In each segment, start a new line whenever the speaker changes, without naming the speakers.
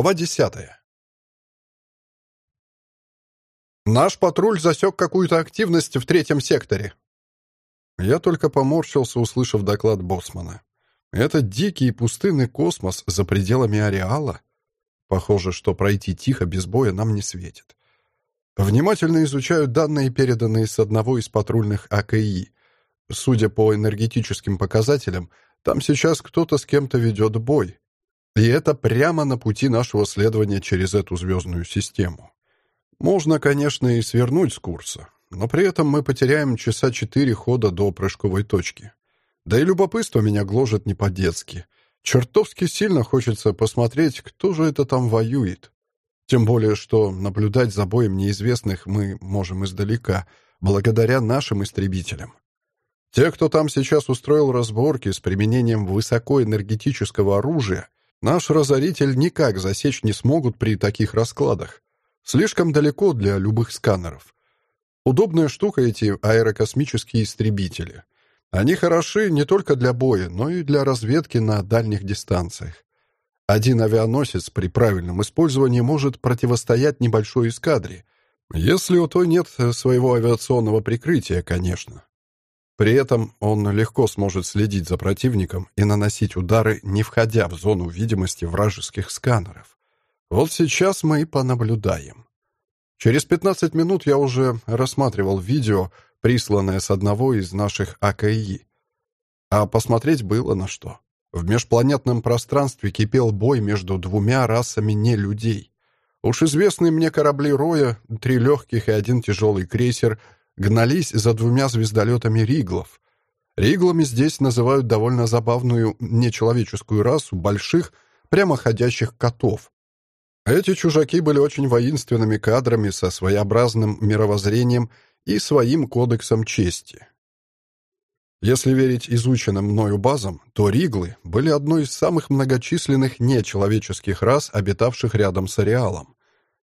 Глава десятая. Наш патруль засек какую-то активность в третьем секторе. Я только поморщился, услышав доклад Боссмана. Это дикий и пустынный космос за пределами ареала. Похоже, что пройти тихо без боя нам не светит. Внимательно изучают данные, переданные с одного из патрульных АКИ. Судя по энергетическим показателям, там сейчас кто-то с кем-то ведет бой. И это прямо на пути нашего следования через эту звездную систему. Можно, конечно, и свернуть с курса, но при этом мы потеряем часа четыре хода до прыжковой точки. Да и любопытство меня гложет не по-детски. Чертовски сильно хочется посмотреть, кто же это там воюет. Тем более, что наблюдать за боем неизвестных мы можем издалека, благодаря нашим истребителям. Те, кто там сейчас устроил разборки с применением высокоэнергетического оружия, Наш разоритель никак засечь не смогут при таких раскладах. Слишком далеко для любых сканеров. Удобная штука эти аэрокосмические истребители. Они хороши не только для боя, но и для разведки на дальних дистанциях. Один авианосец при правильном использовании может противостоять небольшой эскадре, если у той нет своего авиационного прикрытия, конечно. При этом он легко сможет следить за противником и наносить удары, не входя в зону видимости вражеских сканеров. Вот сейчас мы и понаблюдаем. Через 15 минут я уже рассматривал видео, присланное с одного из наших АКИ. А посмотреть было на что. В межпланетном пространстве кипел бой между двумя расами не людей. Уж известные мне корабли Роя, три легких и один тяжелый крейсер — гнались за двумя звездолетами риглов. Риглами здесь называют довольно забавную нечеловеческую расу больших, прямоходящих котов. Эти чужаки были очень воинственными кадрами со своеобразным мировоззрением и своим кодексом чести. Если верить изученным мною базам, то риглы были одной из самых многочисленных нечеловеческих рас, обитавших рядом с ареалом.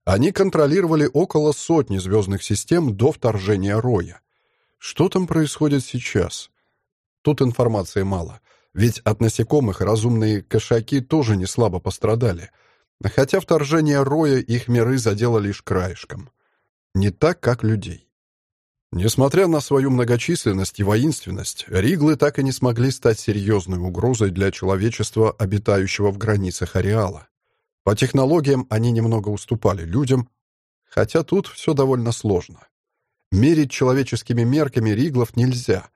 Они контролировали около сотни звездных систем до вторжения Роя. Что там происходит сейчас? Тут информации мало, ведь от насекомых разумные кошаки тоже не слабо пострадали, хотя вторжение Роя их миры задело лишь краешком. Не так, как людей. Несмотря на свою многочисленность и воинственность, риглы так и не смогли стать серьезной угрозой для человечества, обитающего в границах ареала. По технологиям они немного уступали людям, хотя тут все довольно сложно. Мерить человеческими мерками риглов нельзя.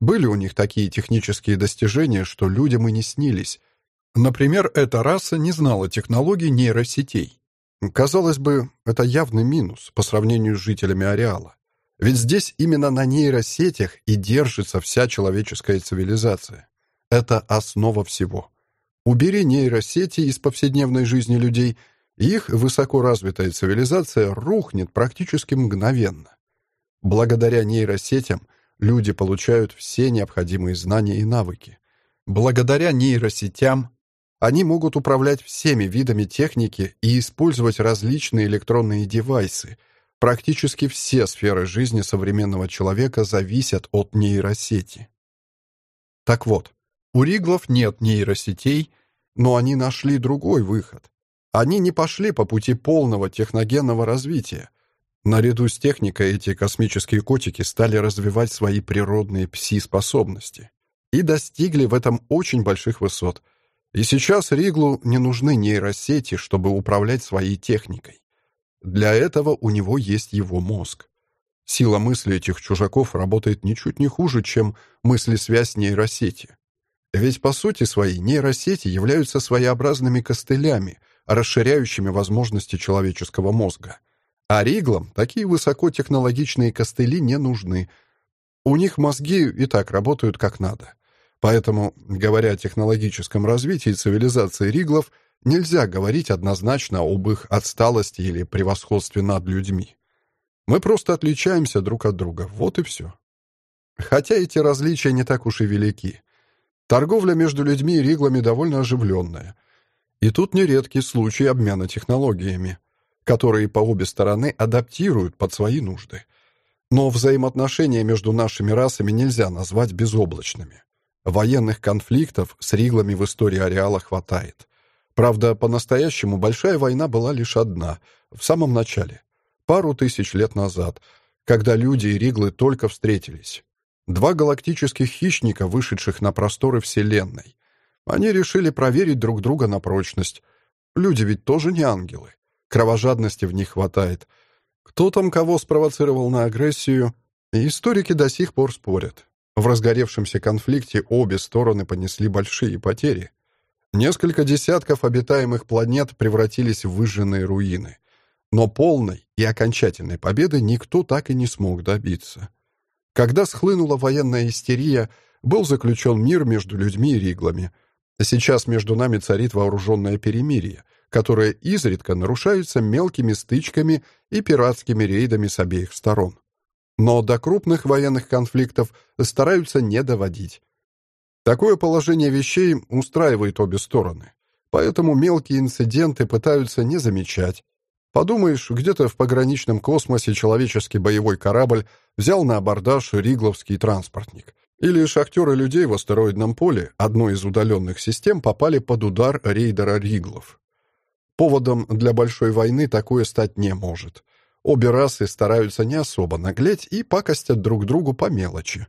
Были у них такие технические достижения, что людям и не снились. Например, эта раса не знала технологий нейросетей. Казалось бы, это явный минус по сравнению с жителями ареала. Ведь здесь именно на нейросетях и держится вся человеческая цивилизация. Это основа всего. Убери нейросети из повседневной жизни людей, их высокоразвитая цивилизация рухнет практически мгновенно. Благодаря нейросетям люди получают все необходимые знания и навыки. Благодаря нейросетям они могут управлять всеми видами техники и использовать различные электронные девайсы. Практически все сферы жизни современного человека зависят от нейросети. Так вот, у Риглов нет нейросетей, но они нашли другой выход. Они не пошли по пути полного техногенного развития. Наряду с техникой эти космические котики стали развивать свои природные пси-способности и достигли в этом очень больших высот. И сейчас Риглу не нужны нейросети, чтобы управлять своей техникой. Для этого у него есть его мозг. Сила мысли этих чужаков работает ничуть не хуже, чем мысли-связь нейросети. Ведь по сути своей нейросети являются своеобразными костылями, расширяющими возможности человеческого мозга. А Риглам такие высокотехнологичные костыли не нужны. У них мозги и так работают как надо. Поэтому, говоря о технологическом развитии цивилизации Риглов, нельзя говорить однозначно об их отсталости или превосходстве над людьми. Мы просто отличаемся друг от друга, вот и все. Хотя эти различия не так уж и велики. Торговля между людьми и риглами довольно оживленная. И тут нередкий случай обмена технологиями, которые по обе стороны адаптируют под свои нужды. Но взаимоотношения между нашими расами нельзя назвать безоблачными. Военных конфликтов с риглами в истории ареала хватает. Правда, по-настоящему большая война была лишь одна, в самом начале, пару тысяч лет назад, когда люди и Риглы только встретились. Два галактических хищника, вышедших на просторы Вселенной. Они решили проверить друг друга на прочность. Люди ведь тоже не ангелы. Кровожадности в них хватает. Кто там кого спровоцировал на агрессию, историки до сих пор спорят. В разгоревшемся конфликте обе стороны понесли большие потери. Несколько десятков обитаемых планет превратились в выжженные руины. Но полной и окончательной победы никто так и не смог добиться. Когда схлынула военная истерия, был заключен мир между людьми и риглами. Сейчас между нами царит вооруженное перемирие, которое изредка нарушается мелкими стычками и пиратскими рейдами с обеих сторон. Но до крупных военных конфликтов стараются не доводить. Такое положение вещей устраивает обе стороны. Поэтому мелкие инциденты пытаются не замечать. Подумаешь, где-то в пограничном космосе человеческий боевой корабль взял на абордаж ригловский транспортник. Или шахтеры людей в астероидном поле одной из удаленных систем попали под удар рейдера Риглов. Поводом для большой войны такое стать не может. Обе расы стараются не особо наглеть и пакостят друг другу по мелочи.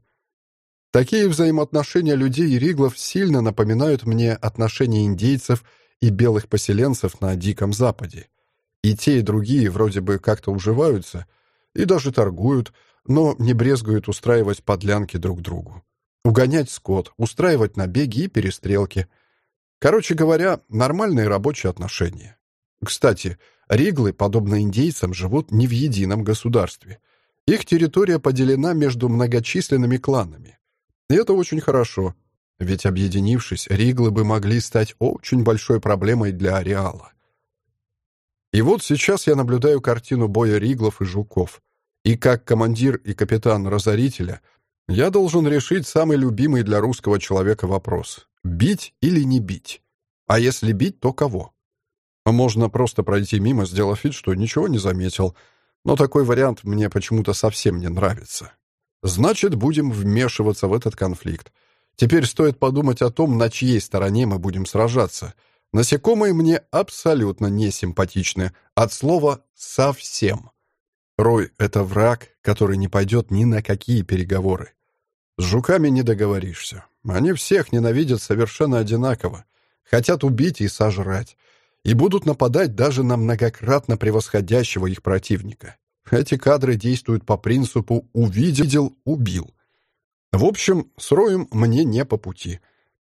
Такие взаимоотношения людей и риглов сильно напоминают мне отношения индейцев и белых поселенцев на Диком Западе. И те, и другие вроде бы как-то уживаются и даже торгуют, но не брезгуют устраивать подлянки друг другу. Угонять скот, устраивать набеги и перестрелки. Короче говоря, нормальные рабочие отношения. Кстати, риглы, подобно индейцам, живут не в едином государстве. Их территория поделена между многочисленными кланами. И это очень хорошо, ведь объединившись, Риглы бы могли стать очень большой проблемой для ареала. И вот сейчас я наблюдаю картину боя Риглов и Жуков. И как командир и капитан Разорителя я должен решить самый любимый для русского человека вопрос — бить или не бить? А если бить, то кого? Можно просто пройти мимо, сделав вид, что ничего не заметил, но такой вариант мне почему-то совсем не нравится. Значит, будем вмешиваться в этот конфликт. Теперь стоит подумать о том, на чьей стороне мы будем сражаться. Насекомые мне абсолютно не симпатичны. От слова «совсем». Рой — это враг, который не пойдет ни на какие переговоры. С жуками не договоришься. Они всех ненавидят совершенно одинаково. Хотят убить и сожрать. И будут нападать даже на многократно превосходящего их противника. Эти кадры действуют по принципу «увидел, убил». В общем, с Роем мне не по пути.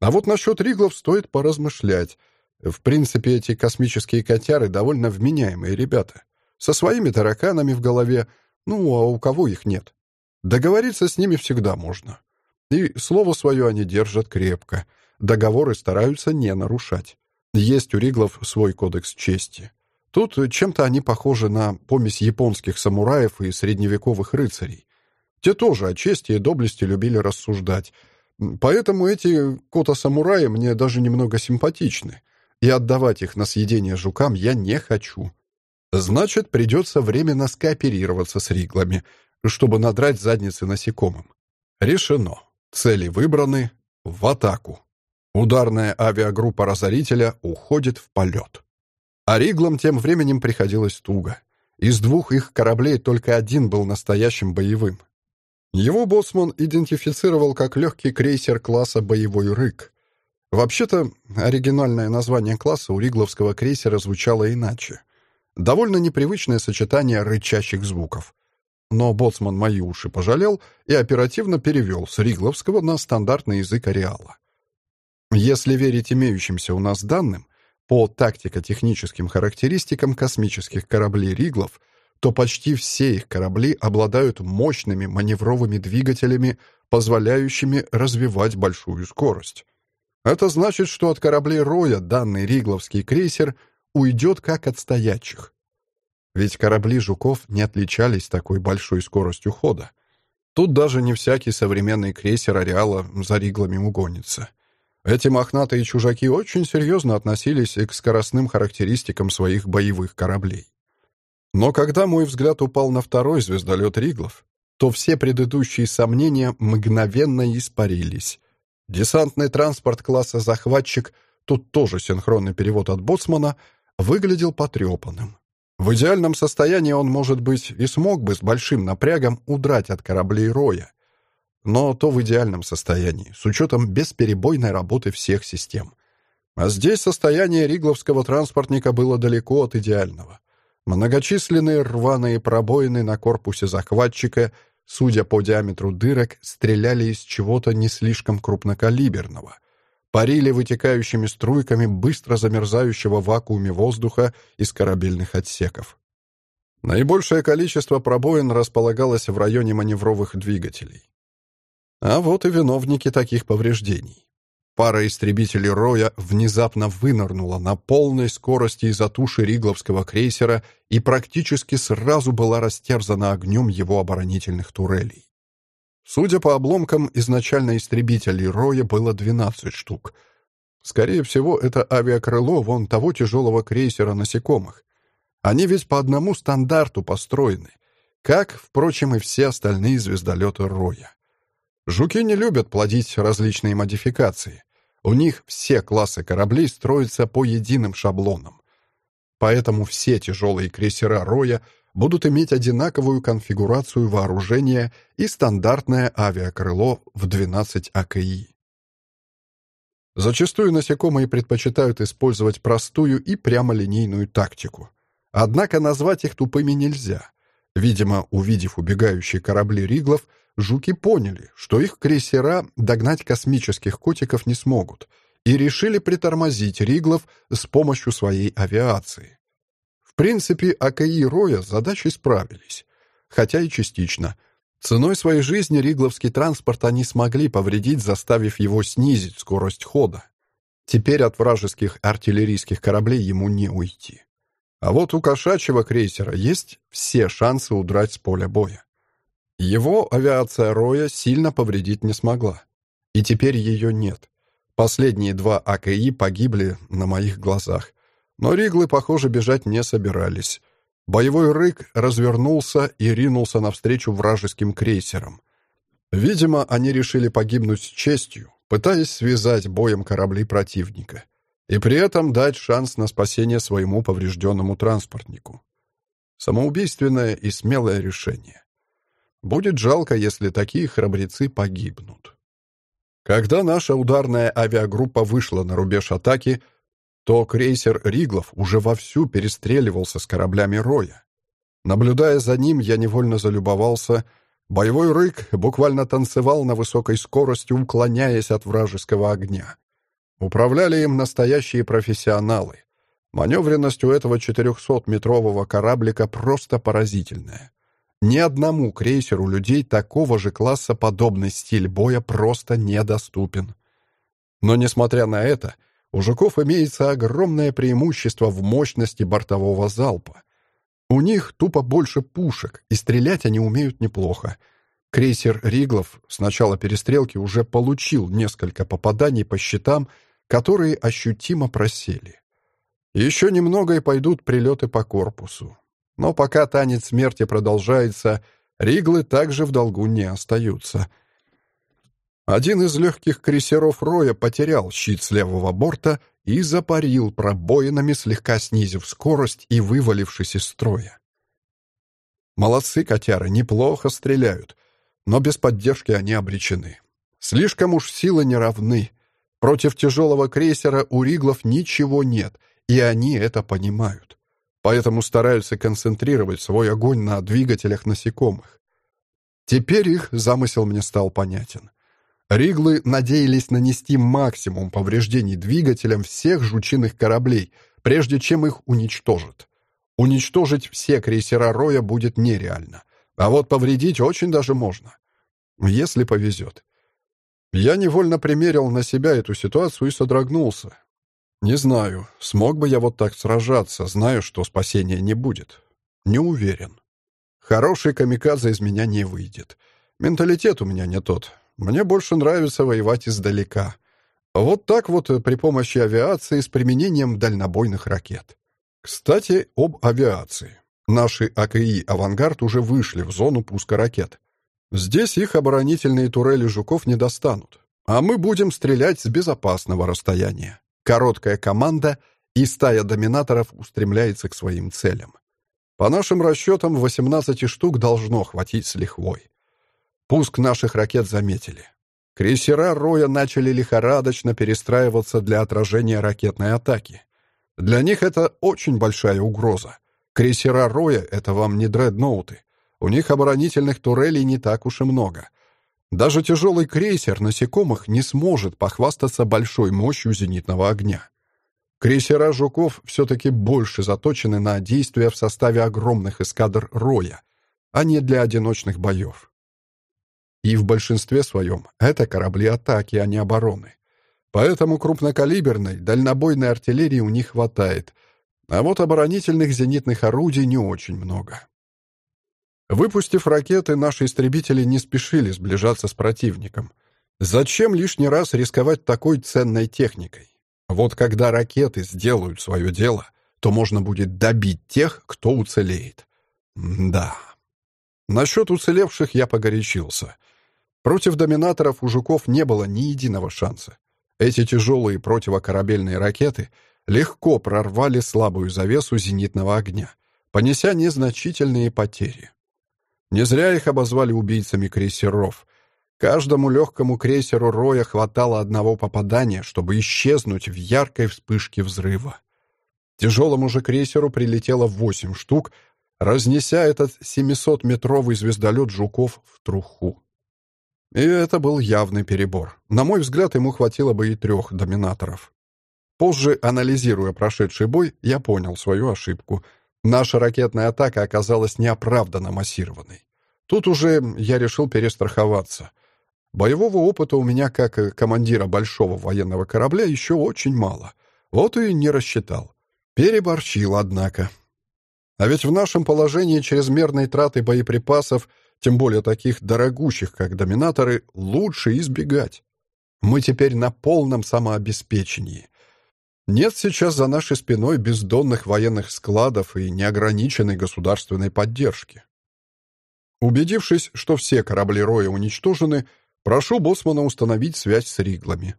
А вот насчет Риглов стоит поразмышлять. В принципе, эти космические котяры довольно вменяемые ребята. Со своими тараканами в голове, ну, а у кого их нет? Договориться с ними всегда можно. И слово свое они держат крепко. Договоры стараются не нарушать. Есть у Риглов свой кодекс чести. Тут чем-то они похожи на помесь японских самураев и средневековых рыцарей. Те тоже о чести и доблести любили рассуждать. Поэтому эти кота-самураи мне даже немного симпатичны, и отдавать их на съедение жукам я не хочу. Значит, придется временно скооперироваться с риглами, чтобы надрать задницы насекомым. Решено. Цели выбраны. В атаку. Ударная авиагруппа разорителя уходит в полет. А Риглам тем временем приходилось туго. Из двух их кораблей только один был настоящим боевым. Его боссман идентифицировал как легкий крейсер класса «Боевой рык». Вообще-то, оригинальное название класса у ригловского крейсера звучало иначе. Довольно непривычное сочетание рычащих звуков. Но боцман мои уши пожалел и оперативно перевел с ригловского на стандартный язык ареала. Если верить имеющимся у нас данным, по тактико-техническим характеристикам космических кораблей «Риглов», то почти все их корабли обладают мощными маневровыми двигателями, позволяющими развивать большую скорость. Это значит, что от кораблей Роя данный ригловский крейсер уйдет как от стоячих. Ведь корабли «Жуков» не отличались такой большой скоростью хода. Тут даже не всякий современный крейсер «Ареала» за риглами угонится. Эти мохнатые чужаки очень серьезно относились к скоростным характеристикам своих боевых кораблей. Но когда мой взгляд упал на второй звездолет Риглов, то все предыдущие сомнения мгновенно испарились. Десантный транспорт класса «Захватчик» тут тоже синхронный перевод от боцмана, выглядел потрепанным. В идеальном состоянии он, может быть, и смог бы с большим напрягом удрать от кораблей Роя. Но то в идеальном состоянии, с учетом бесперебойной работы всех систем. А здесь состояние ригловского транспортника было далеко от идеального. Многочисленные рваные пробоины на корпусе захватчика, судя по диаметру дырок, стреляли из чего-то не слишком крупнокалиберного — парили вытекающими струйками быстро замерзающего в вакууме воздуха из корабельных отсеков. Наибольшее количество пробоин располагалось в районе маневровых двигателей. А вот и виновники таких повреждений. Пара истребителей Роя внезапно вынырнула на полной скорости из-за туши Ригловского крейсера и практически сразу была растерзана огнем его оборонительных турелей. Судя по обломкам, изначально истребителей Роя было 12 штук. Скорее всего, это авиакрыло вон того тяжелого крейсера насекомых. Они ведь по одному стандарту построены, как, впрочем, и все остальные звездолеты Роя. Жуки не любят плодить различные модификации. У них все классы кораблей строятся по единым шаблонам. Поэтому все тяжелые крейсера Роя — будут иметь одинаковую конфигурацию вооружения и стандартное авиакрыло в 12 АКИ. Зачастую насекомые предпочитают использовать простую и прямолинейную тактику. Однако назвать их тупыми нельзя. Видимо, увидев убегающие корабли Риглов, жуки поняли, что их крейсера догнать космических котиков не смогут, и решили притормозить Риглов с помощью своей авиации принципе, АКИ Роя с задачей справились. Хотя и частично. Ценой своей жизни ригловский транспорт они смогли повредить, заставив его снизить скорость хода. Теперь от вражеских артиллерийских кораблей ему не уйти. А вот у кошачьего крейсера есть все шансы удрать с поля боя. Его авиация Роя сильно повредить не смогла. И теперь ее нет. Последние два АКИ погибли на моих глазах. Но риглы, похоже, бежать не собирались. Боевой рык развернулся и ринулся навстречу вражеским крейсерам. Видимо, они решили погибнуть с честью, пытаясь связать боем корабли противника и при этом дать шанс на спасение своему поврежденному транспортнику. Самоубийственное и смелое решение. Будет жалко, если такие храбрецы погибнут. Когда наша ударная авиагруппа вышла на рубеж атаки, то крейсер «Риглов» уже вовсю перестреливался с кораблями Роя. Наблюдая за ним, я невольно залюбовался. Боевой рык буквально танцевал на высокой скорости, уклоняясь от вражеского огня. Управляли им настоящие профессионалы. Маневренность у этого 400-метрового кораблика просто поразительная. Ни одному крейсеру людей такого же класса подобный стиль боя просто недоступен. Но, несмотря на это, у жуков имеется огромное преимущество в мощности бортового залпа. У них тупо больше пушек, и стрелять они умеют неплохо. Крейсер «Риглов» с начала перестрелки уже получил несколько попаданий по щитам, которые ощутимо просели. Еще немного и пойдут прилеты по корпусу. Но пока танец смерти продолжается, Риглы также в долгу не остаются — один из легких крейсеров Роя потерял щит с левого борта и запарил пробоинами, слегка снизив скорость и вывалившись из строя. Молодцы, котяры, неплохо стреляют, но без поддержки они обречены. Слишком уж силы не равны. Против тяжелого крейсера у Риглов ничего нет, и они это понимают. Поэтому стараются концентрировать свой огонь на двигателях насекомых. Теперь их замысел мне стал понятен. Риглы надеялись нанести максимум повреждений двигателям всех жучиных кораблей, прежде чем их уничтожат. Уничтожить все крейсера Роя будет нереально, а вот повредить очень даже можно. Если повезет. Я невольно примерил на себя эту ситуацию и содрогнулся. Не знаю, смог бы я вот так сражаться, зная, что спасения не будет. Не уверен. Хороший камикадзе из меня не выйдет. Менталитет у меня не тот. Мне больше нравится воевать издалека. Вот так вот э, при помощи авиации с применением дальнобойных ракет. Кстати, об авиации. Наши АКИ «Авангард» уже вышли в зону пуска ракет. Здесь их оборонительные турели «Жуков» не достанут. А мы будем стрелять с безопасного расстояния. Короткая команда, и стая доминаторов устремляется к своим целям. По нашим расчетам, 18 штук должно хватить с лихвой. Пуск наших ракет заметили. Крейсера Роя начали лихорадочно перестраиваться для отражения ракетной атаки. Для них это очень большая угроза. Крейсера Роя — это вам не дредноуты. У них оборонительных турелей не так уж и много. Даже тяжелый крейсер насекомых не сможет похвастаться большой мощью зенитного огня. Крейсера «Жуков» все-таки больше заточены на действия в составе огромных эскадр «Роя», а не для одиночных боев. И в большинстве своем это корабли атаки, а не обороны. Поэтому крупнокалиберной, дальнобойной артиллерии у них хватает, а вот оборонительных зенитных орудий не очень много. Выпустив ракеты, наши истребители не спешили сближаться с противником. Зачем лишний раз рисковать такой ценной техникой? Вот когда ракеты сделают свое дело, то можно будет добить тех, кто уцелеет. Да. Насчет уцелевших я погорячился. Против доминаторов у жуков не было ни единого шанса. Эти тяжелые противокорабельные ракеты легко прорвали слабую завесу зенитного огня, понеся незначительные потери. Не зря их обозвали убийцами крейсеров. Каждому легкому крейсеру Роя хватало одного попадания, чтобы исчезнуть в яркой вспышке взрыва. Тяжелому же крейсеру прилетело восемь штук, разнеся этот 700-метровый звездолет «Жуков» в труху. И это был явный перебор. На мой взгляд, ему хватило бы и трех доминаторов. Позже, анализируя прошедший бой, я понял свою ошибку. Наша ракетная атака оказалась неоправданно массированной. Тут уже я решил перестраховаться. Боевого опыта у меня, как командира большого военного корабля, еще очень мало. Вот и не рассчитал. Переборчил, однако. А ведь в нашем положении чрезмерной траты боеприпасов — тем более таких дорогущих, как доминаторы, лучше избегать. Мы теперь на полном самообеспечении. Нет сейчас за нашей спиной бездонных военных складов и неограниченной государственной поддержки. Убедившись, что все корабли Роя уничтожены, прошу Боссмана установить связь с Риглами.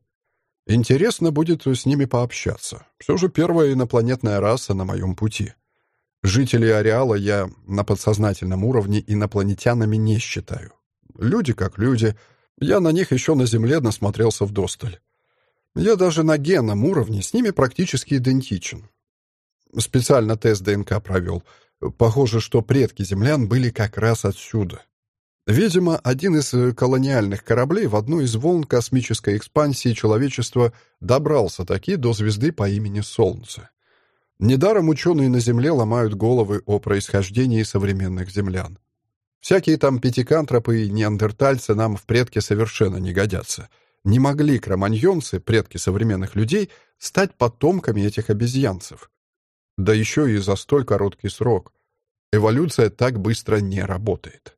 Интересно будет с ними пообщаться. Все же первая инопланетная раса на моем пути. Жителей ареала я на подсознательном уровне инопланетянами не считаю. Люди как люди. Я на них еще на Земле насмотрелся вдосталь. Я даже на генном уровне с ними практически идентичен. Специально тест ДНК провел. Похоже, что предки землян были как раз отсюда. Видимо, один из колониальных кораблей в одной из волн космической экспансии человечества добрался таки до звезды по имени Солнце. Недаром ученые на Земле ломают головы о происхождении современных землян. Всякие там пятикантропы и неандертальцы нам в предки совершенно не годятся. Не могли кроманьонцы, предки современных людей, стать потомками этих обезьянцев. Да еще и за столь короткий срок. Эволюция так быстро не работает.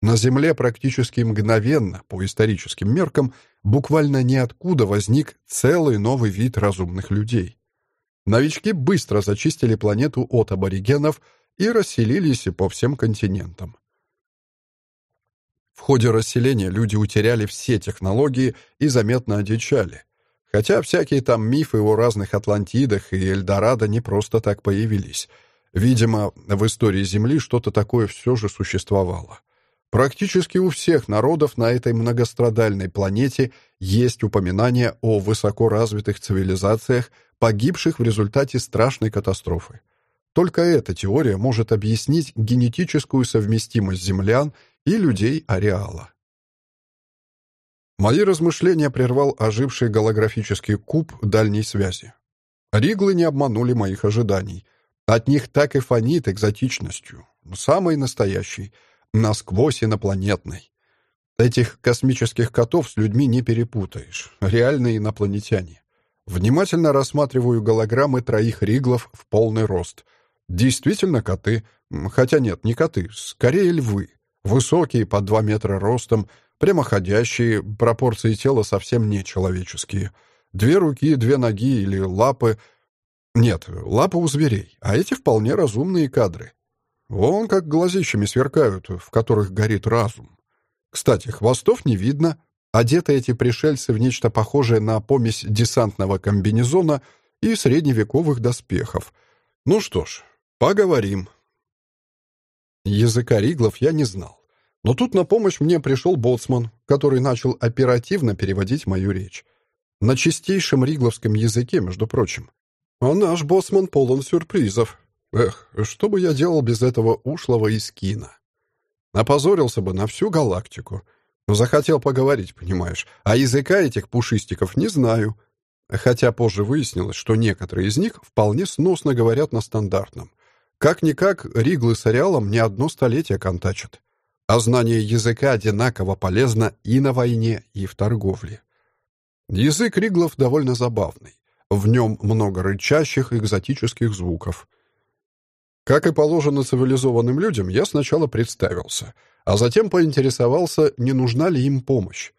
На Земле практически мгновенно, по историческим меркам, буквально ниоткуда возник целый новый вид разумных людей. Новички быстро зачистили планету от аборигенов и расселились по всем континентам. В ходе расселения люди утеряли все технологии и заметно одичали. Хотя всякие там мифы о разных Атлантидах и Эльдорадо не просто так появились. Видимо, в истории Земли что-то такое все же существовало. Практически у всех народов на этой многострадальной планете есть упоминания о высокоразвитых цивилизациях, погибших в результате страшной катастрофы. Только эта теория может объяснить генетическую совместимость землян и людей ареала. Мои размышления прервал оживший голографический куб дальней связи. Риглы не обманули моих ожиданий. От них так и фонит экзотичностью. Самой настоящей, насквозь инопланетной. Этих космических котов с людьми не перепутаешь. Реальные инопланетяне. Внимательно рассматриваю голограммы троих риглов в полный рост. Действительно коты. Хотя нет, не коты, скорее львы. Высокие, по два метра ростом, прямоходящие, пропорции тела совсем не человеческие. Две руки, две ноги или лапы. Нет, лапы у зверей, а эти вполне разумные кадры. Вон как глазищами сверкают, в которых горит разум. Кстати, хвостов не видно. Одеты эти пришельцы в нечто похожее на помесь десантного комбинезона и средневековых доспехов. Ну что ж, поговорим. Языка риглов я не знал. Но тут на помощь мне пришел боцман, который начал оперативно переводить мою речь. На чистейшем ригловском языке, между прочим. А наш боцман полон сюрпризов. Эх, что бы я делал без этого ушлого искина? Опозорился бы на всю галактику. Захотел поговорить, понимаешь. А языка этих пушистиков не знаю. Хотя позже выяснилось, что некоторые из них вполне сносно говорят на стандартном. Как-никак, риглы с ареалом не одно столетие контачат. А знание языка одинаково полезно и на войне, и в торговле. Язык риглов довольно забавный. В нем много рычащих экзотических звуков. Как и положено цивилизованным людям, я сначала представился, а затем поинтересовался, не нужна ли им помощь.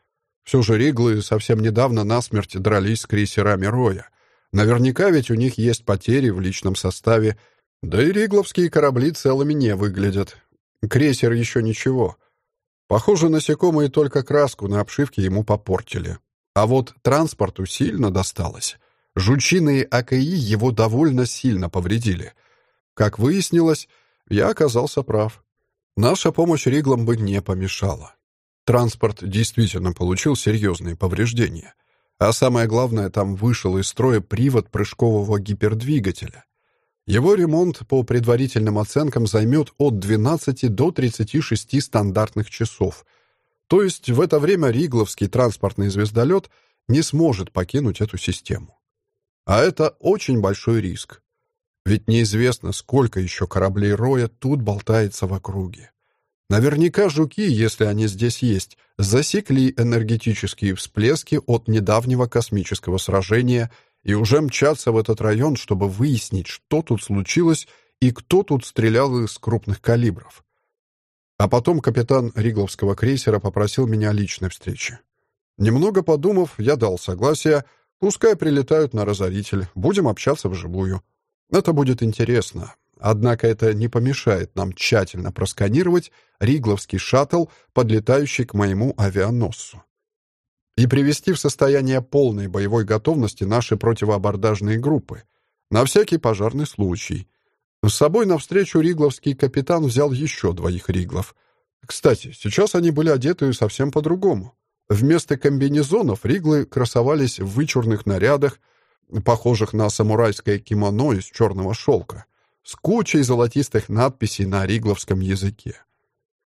Все же риглы совсем недавно насмерть дрались с крейсерами Роя. Наверняка ведь у них есть потери в личном составе, да и ригловские корабли целыми не выглядят. Крейсер еще ничего. Похоже, насекомые только краску на обшивке ему попортили. А вот транспорту сильно досталось. Жучиные АКИ его довольно сильно повредили — как выяснилось, я оказался прав. Наша помощь Риглам бы не помешала. Транспорт действительно получил серьезные повреждения. А самое главное, там вышел из строя привод прыжкового гипердвигателя. Его ремонт, по предварительным оценкам, займет от 12 до 36 стандартных часов. То есть в это время Ригловский транспортный звездолет не сможет покинуть эту систему. А это очень большой риск. Ведь неизвестно, сколько еще кораблей Роя тут болтается в округе. Наверняка жуки, если они здесь есть, засекли энергетические всплески от недавнего космического сражения и уже мчатся в этот район, чтобы выяснить, что тут случилось и кто тут стрелял из крупных калибров. А потом капитан Ригловского крейсера попросил меня о личной встрече. Немного подумав, я дал согласие, пускай прилетают на разоритель, будем общаться вживую. Это будет интересно. Однако это не помешает нам тщательно просканировать Ригловский шаттл, подлетающий к моему авианосцу. И привести в состояние полной боевой готовности наши противоабордажные группы. На всякий пожарный случай. С собой навстречу Ригловский капитан взял еще двоих Риглов. Кстати, сейчас они были одеты совсем по-другому. Вместо комбинезонов Риглы красовались в вычурных нарядах, похожих на самурайское кимоно из черного шелка, с кучей золотистых надписей на ригловском языке.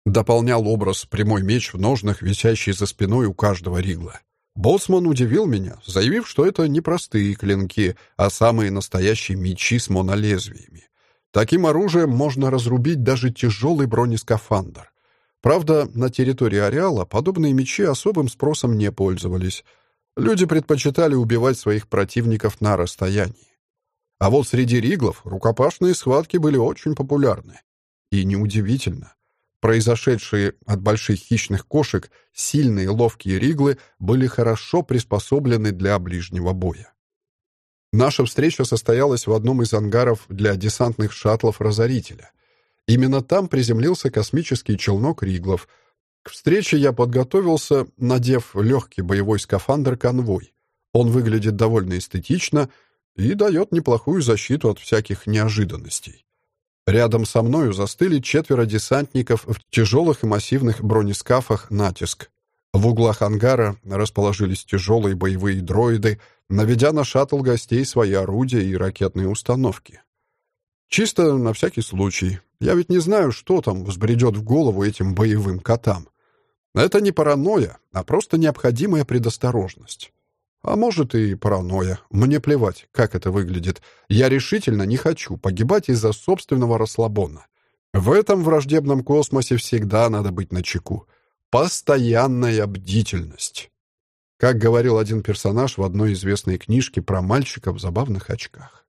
Дополнял образ прямой меч в ножнах, висящий за спиной у каждого ригла. Боцман удивил меня, заявив, что это не простые клинки, а самые настоящие мечи с монолезвиями. Таким оружием можно разрубить даже тяжелый бронескафандр. Правда, на территории ареала подобные мечи особым спросом не пользовались — Люди предпочитали убивать своих противников на расстоянии. А вот среди риглов рукопашные схватки были очень популярны. И неудивительно. Произошедшие от больших хищных кошек сильные ловкие риглы были хорошо приспособлены для ближнего боя. Наша встреча состоялась в одном из ангаров для десантных шаттлов «Разорителя». Именно там приземлился космический челнок «Риглов», к встрече я подготовился, надев легкий боевой скафандр «Конвой». Он выглядит довольно эстетично и дает неплохую защиту от всяких неожиданностей. Рядом со мною застыли четверо десантников в тяжелых и массивных бронескафах «Натиск». В углах ангара расположились тяжелые боевые дроиды, наведя на шаттл гостей свои орудия и ракетные установки. Чисто на всякий случай. Я ведь не знаю, что там взбредет в голову этим боевым котам. Это не паранойя, а просто необходимая предосторожность. А может и паранойя. Мне плевать, как это выглядит. Я решительно не хочу погибать из-за собственного расслабона. В этом враждебном космосе всегда надо быть начеку. Постоянная бдительность. Как говорил один персонаж в одной известной книжке про мальчика в забавных очках.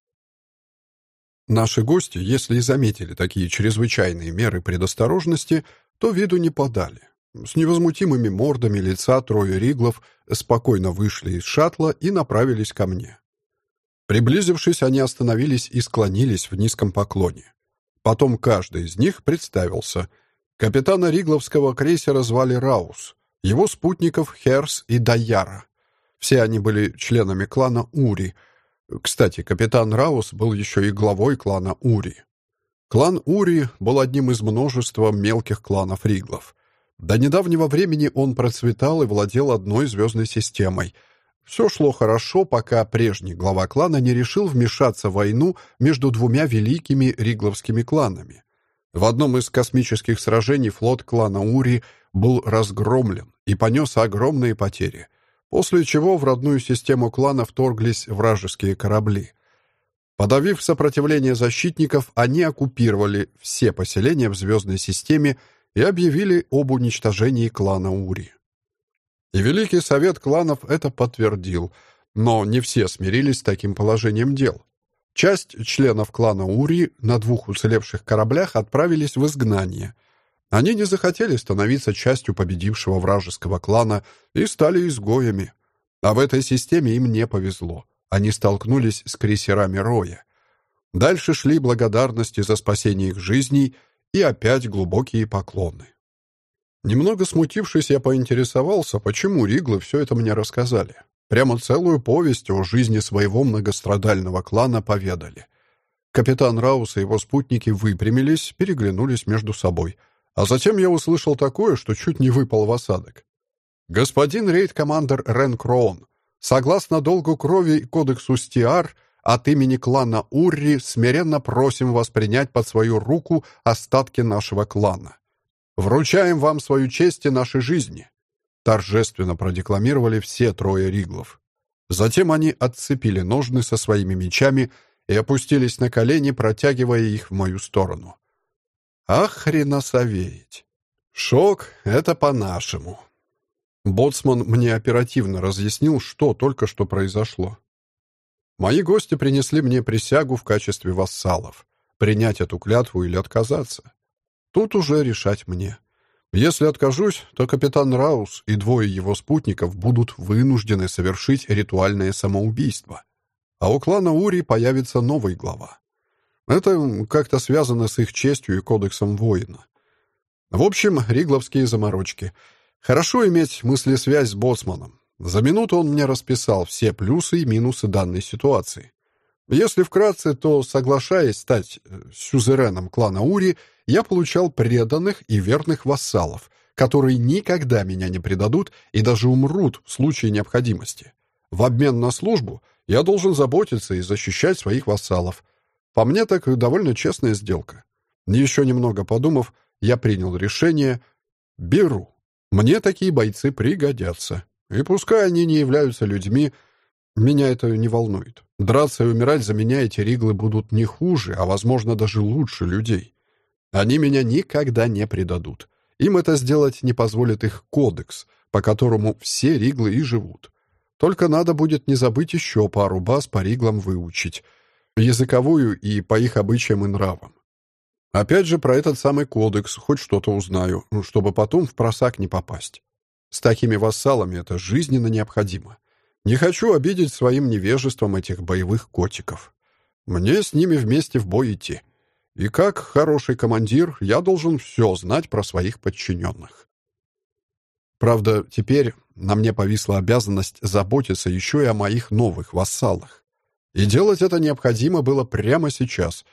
Наши гости, если и заметили такие чрезвычайные меры предосторожности, то виду не подали. С невозмутимыми мордами лица трое риглов спокойно вышли из шаттла и направились ко мне. Приблизившись, они остановились и склонились в низком поклоне. Потом каждый из них представился. Капитана ригловского крейсера звали Раус. его спутников Херс и Даяра. Все они были членами клана Ури. Кстати, капитан Раус был еще и главой клана Ури. Клан Ури был одним из множества мелких кланов Риглов. До недавнего времени он процветал и владел одной звездной системой. Все шло хорошо, пока прежний глава клана не решил вмешаться в войну между двумя великими ригловскими кланами. В одном из космических сражений флот клана Ури был разгромлен и понес огромные потери, после чего в родную систему клана вторглись вражеские корабли. Подавив сопротивление защитников, они оккупировали все поселения в звездной системе и объявили об уничтожении клана Ури. И Великий Совет кланов это подтвердил, но не все смирились с таким положением дел. Часть членов клана Ури на двух уцелевших кораблях отправились в изгнание. Они не захотели становиться частью победившего вражеского клана и стали изгоями. А в этой системе им не повезло. Они столкнулись с крейсерами Роя. Дальше шли благодарности за спасение их жизней и опять глубокие поклоны. Немного смутившись, я поинтересовался, почему Риглы все это мне рассказали. Прямо целую повесть о жизни своего многострадального клана поведали. Капитан Раус и его спутники выпрямились, переглянулись между собой. А затем я услышал такое, что чуть не выпал в осадок. «Господин рейд-командер Рен Кроон, согласно долгу крови и кодексу Стиар, от имени клана Урри смиренно просим вас принять под свою руку остатки нашего клана. Вручаем вам свою честь и наши жизни. Торжественно продекламировали все трое риглов. Затем они отцепили ножны со своими мечами и опустились на колени, протягивая их в мою сторону. Ах, хреносоветь! Шок — это по-нашему. Боцман мне оперативно разъяснил, что только что произошло. Мои гости принесли мне присягу в качестве вассалов. Принять эту клятву или отказаться. Тут уже решать мне. Если откажусь, то капитан Раус и двое его спутников будут вынуждены совершить ритуальное самоубийство. А у клана Ури появится новый глава. Это как-то связано с их честью и кодексом воина. В общем, ригловские заморочки. Хорошо иметь мыслесвязь с боцманом. За минуту он мне расписал все плюсы и минусы данной ситуации. Если вкратце, то, соглашаясь стать э, сюзереном клана Ури, я получал преданных и верных вассалов, которые никогда меня не предадут и даже умрут в случае необходимости. В обмен на службу я должен заботиться и защищать своих вассалов. По мне так довольно честная сделка. Еще немного подумав, я принял решение «беру». Мне такие бойцы пригодятся. И пускай они не являются людьми, меня это не волнует. Драться и умирать за меня эти риглы будут не хуже, а, возможно, даже лучше людей. Они меня никогда не предадут. Им это сделать не позволит их кодекс, по которому все риглы и живут. Только надо будет не забыть еще пару баз по риглам выучить. Языковую и по их обычаям и нравам. Опять же, про этот самый кодекс хоть что-то узнаю, чтобы потом в просак не попасть. С такими вассалами это жизненно необходимо. Не хочу обидеть своим невежеством этих боевых котиков. Мне с ними вместе в бой идти. И как хороший командир, я должен все знать про своих подчиненных. Правда, теперь на мне повисла обязанность заботиться еще и о моих новых вассалах. И делать это необходимо было прямо сейчас.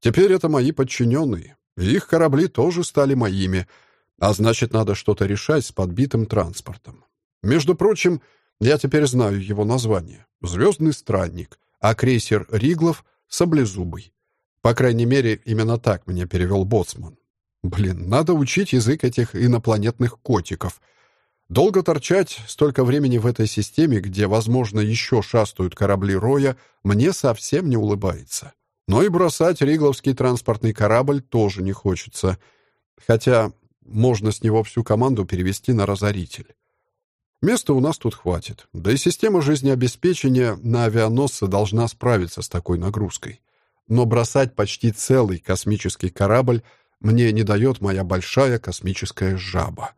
Теперь это мои подчиненные. их корабли тоже стали моими — а значит, надо что-то решать с подбитым транспортом. Между прочим, я теперь знаю его название. «Звездный странник», а крейсер «Риглов» — «Саблезубый». По крайней мере, именно так меня перевел боцман. Блин, надо учить язык этих инопланетных котиков. Долго торчать столько времени в этой системе, где, возможно, еще шастают корабли Роя, мне совсем не улыбается. Но и бросать Ригловский транспортный корабль тоже не хочется. Хотя можно с него всю команду перевести на разоритель. Места у нас тут хватит. Да и система жизнеобеспечения на авианосце должна справиться с такой нагрузкой. Но бросать почти целый космический корабль мне не дает моя большая космическая жаба.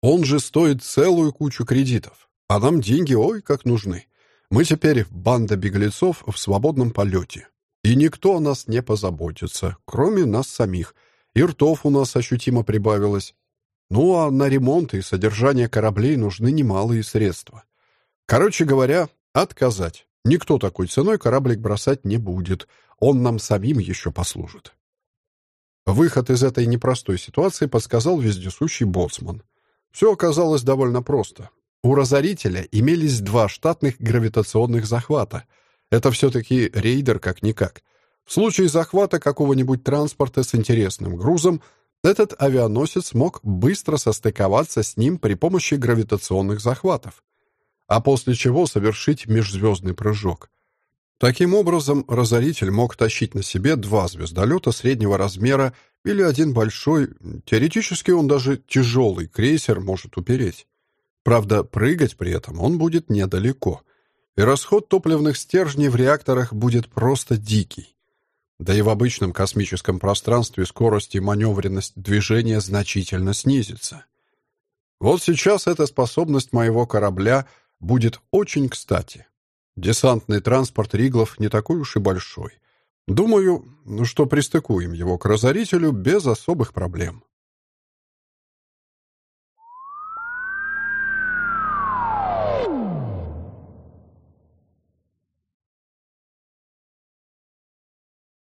Он же стоит целую кучу кредитов. А нам деньги ой как нужны. Мы теперь банда беглецов в свободном полете. И никто о нас не позаботится, кроме нас самих — и ртов у нас ощутимо прибавилось. Ну а на ремонт и содержание кораблей нужны немалые средства. Короче говоря, отказать. Никто такой ценой кораблик бросать не будет. Он нам самим еще послужит. Выход из этой непростой ситуации подсказал вездесущий боцман. Все оказалось довольно просто. У разорителя имелись два штатных гравитационных захвата. Это все-таки рейдер как-никак. В случае захвата какого-нибудь транспорта с интересным грузом, этот авианосец мог быстро состыковаться с ним при помощи гравитационных захватов, а после чего совершить межзвездный прыжок. Таким образом, разоритель мог тащить на себе два звездолета среднего размера или один большой, теоретически он даже тяжелый крейсер может упереть. Правда, прыгать при этом он будет недалеко, и расход топливных стержней в реакторах будет просто дикий. Да и в обычном космическом пространстве скорость и маневренность движения значительно снизится. Вот сейчас эта способность моего корабля будет очень кстати. Десантный транспорт Риглов не такой уж и большой. Думаю, что пристыкуем его к разорителю без особых проблем.